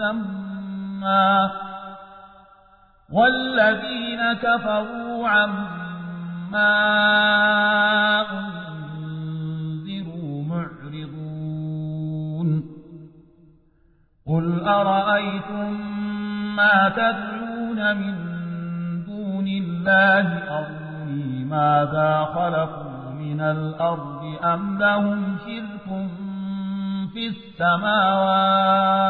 مسمى والذين كفروا عما أنذروا معرضون. قل أرأيتم ما تدعون من دون الله؟ أروني ماذا خلقوا من الأرض أم لهم شرك في السماوات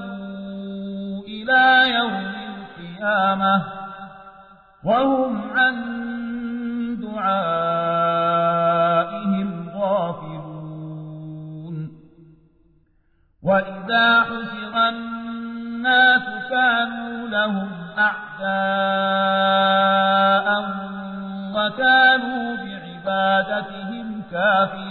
إلى يوم القيامة وهم عن دعائهم غافلون. وإذا حشر الناس كانوا لهم أعداء وكانوا بعبادتهم كافرين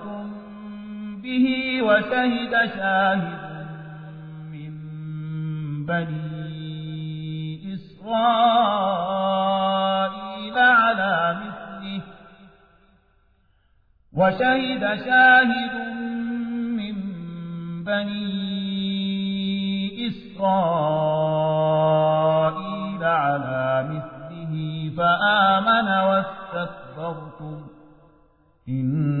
به وشهد شاهد من بني إسرائيل على مثله وشهد شاهد من بني إسرائيل على مثله فآمن واستكبرتم. إن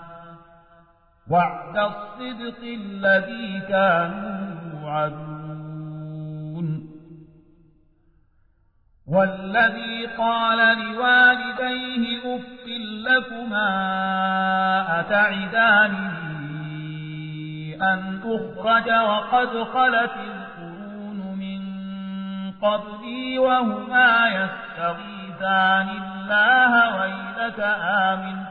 وعد الصدق الذي كانوا يوعدون. والذي قال لوالديه أف لكما أتعدانني أن أخرج وقد خلت القرون من قبلي وهما يستغيثان الله ويلك آمن.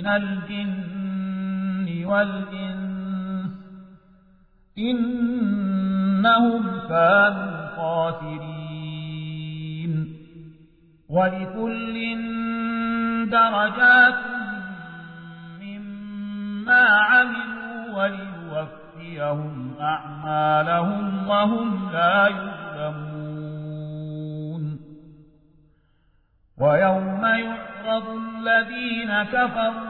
من الجن والإنس إنهم كانوا خاسرين. ولكل درجات مما عملوا وليوفيهم أعمالهم وهم لا يظلمون. ويوم يعرض الذين كفروا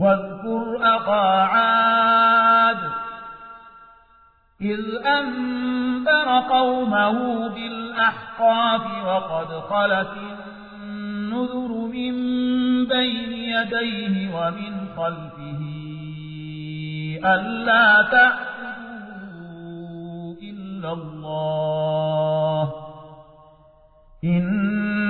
واذكر أخا عاد إذ أنذر قومه بالأحقاف وقد خلت النذر من بين يديه ومن خلفه ألا تعبدوا إلا الله إني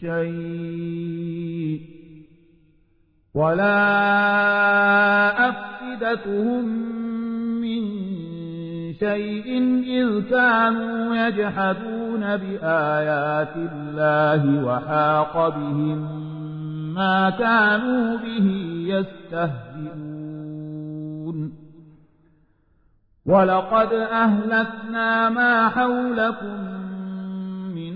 شيء. ولا أفئدتهم من شيء إذ كانوا يجحدون بآيات الله وحاق بهم ما كانوا به يستهزئون. ولقد أهلكنا ما حولكم